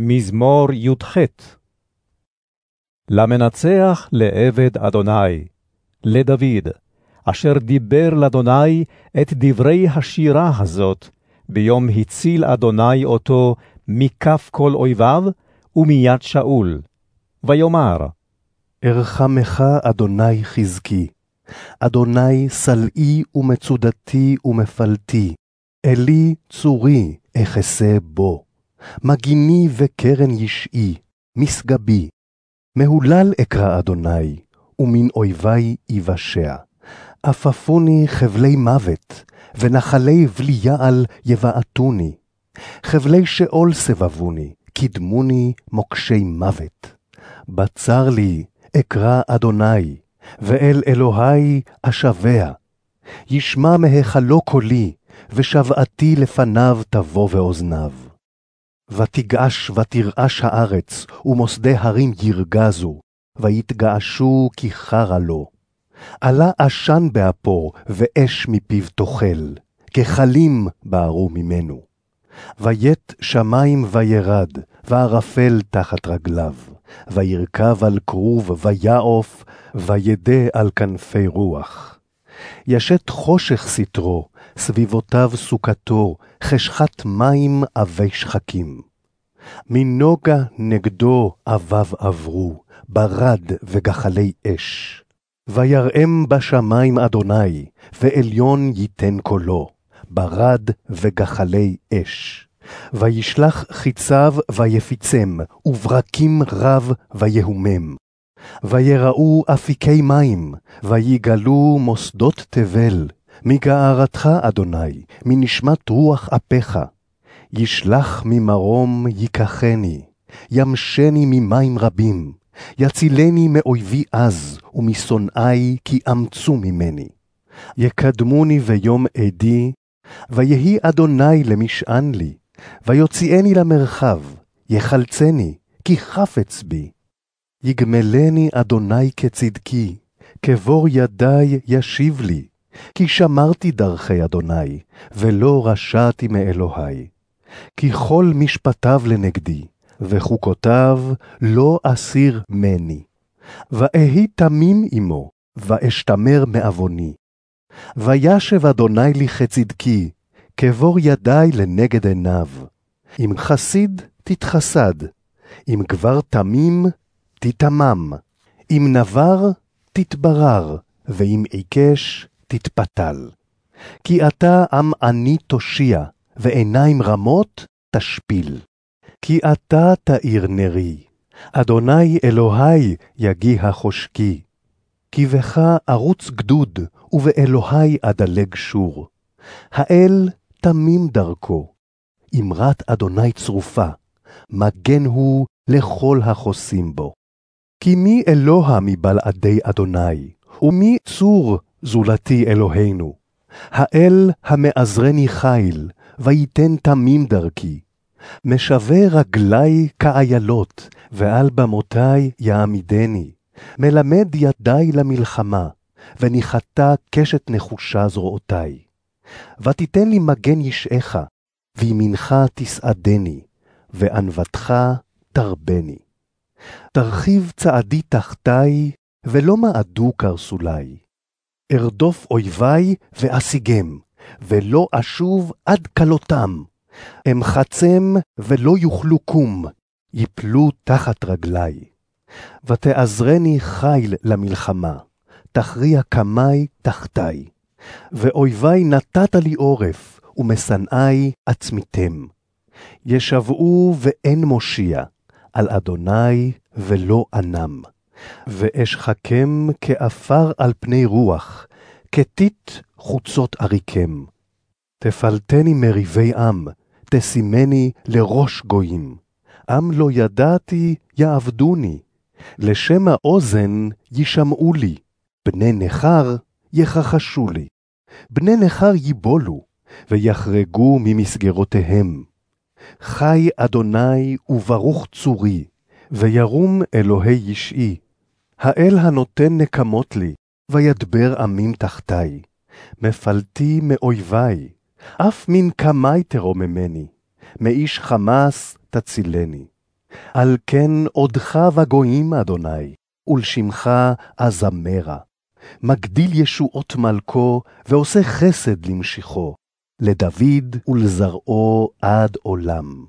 מזמור י"ח למנצח לעבד אדוני, לדוד, אשר דיבר לאדוני את דברי השירה הזאת, ביום הציל אדוני אותו מכף כל אויביו ומיד שאול. ויאמר, ארחמך אדוני חזקי, אדוני סלעי ומצודתי ומפלתי, אלי צורי אחסה בו. מגיני וקרן ישעי, משגבי. מהולל אקרא אדוני, ומן אויבי יבשע. עפפוני חבלי מוות, ונחלי בליעל יבעטוני. חבלי שאול סבבוני, קדמוני מוקשי מוות. בצר לי אקרא אדוני, ואל אלוהי אשבע. ישמע מהיכלו קולי, ושוועתי לפניו תבוא באוזניו. ותגעש ותרעש הארץ, ומוסדי הרים ירגזו, ויתגעשו כי חרא לו. עלה עשן באפו, ואש מפיו תאכל, כחלים בערו ממנו. ויט שמים וירד, וערפל תחת רגליו, וירכב על כרוב, ויעוף, וידה על כנפי רוח. ישת חושך סתרו, סביבותיו סוכתו, חשכת מים עבי שחקים. מנוגה נגדו אביו עברו, ברד וגחלי אש. ויראם בשמים אדוני, ועליון ייתן קולו, ברד וגחלי אש. וישלח חיציו ויפיצם, וברקים רב ויהומם. ויראו אפיקי מים, ויגלו מוסדות תבל, מגערתך, אדוני, מנשמת רוח אפיך. ישלח ממרום ייקחני, ימשני ממים רבים, יצילני מאויבי עז, ומשונאי כי אמצו ממני. יקדמוני ביום עדי, ויהי אדוני למשען לי, ויוציאני למרחב, יחלצני, כי חפץ בי. יגמלני אדוני כצדקי, כבור ידי ישיב לי, כי שמרתי דרכי אדוני, ולא רשעתי מאלוהי. כי כל משפטיו לנגדי, וחוקותיו לא אסיר מני. ואהי תמים עמו, ואשתמר מעווני. וישב אדוני לי כצדקי, כבור ידי לנגד עיניו. אם חסיד, תתחסד, אם גבר תמים, תתמם, אם נבר, תתברר, ואם עיקש, תתפתל. כי אתה עם עני תושיע, ועיניים רמות תשפיל. כי אתה תאיר נרי, אדוני אלוהי יגיע חושקי. כי בך ארוץ גדוד, ובאלוהי אדלג שור. האל תמים דרכו, אמרת אדוני צרופה, מגן הוא לכל החוסים בו. כי מי אלוה מבלעדי אדוני, ומי צור זולתי אלוהינו? האל המאזרני חיל, ויתן תמים דרכי. משווה רגלי כאיילות, ועל במותי יעמידני. מלמד ידי למלחמה, וניחתה קשת נחושה זרועותי. ותיתן לי מגן ישעך, וימינך תסעדני, וענוותך תרבני. תרחיב צעדי תחתי, ולא מעדו קרסולי. ארדוף אויבי ואשיגם, ולא אשוב עד כלותם. אמחצם ולא יוכלו קום, יפלו תחת רגלי. ותעזרני חיל למלחמה, תכריע קמי תחתי. ואויבי נתת לי עורף, ומשנאי עצמיתם. ישבעו ואין מושיע, על אדוני ולא אנם. ואשחקם כעפר על פני רוח, כטיט חוצות עריקם. תפלטני מריבי עם, תשימני לראש גויים. עם לא ידעתי יעבדוני, לשם האוזן יישמעו לי, בני נכר יכחשו לי. בני נכר ייבולו, ויחרגו ממסגרותיהם. חי אדוני וברוך צורי, וירום אלוהי ישעי. האל הנותן נקמות לי, וידבר עמים תחתי. מפלתי מאויבי, אף מן קמי תרוממני, מאיש חמס תצילני. על כן עודך בגויים, אדוני, ולשמך אזמרה. מגדיל ישועות מלכו, ועושה חסד למשיחו, לדוד ולזרעו עד עולם.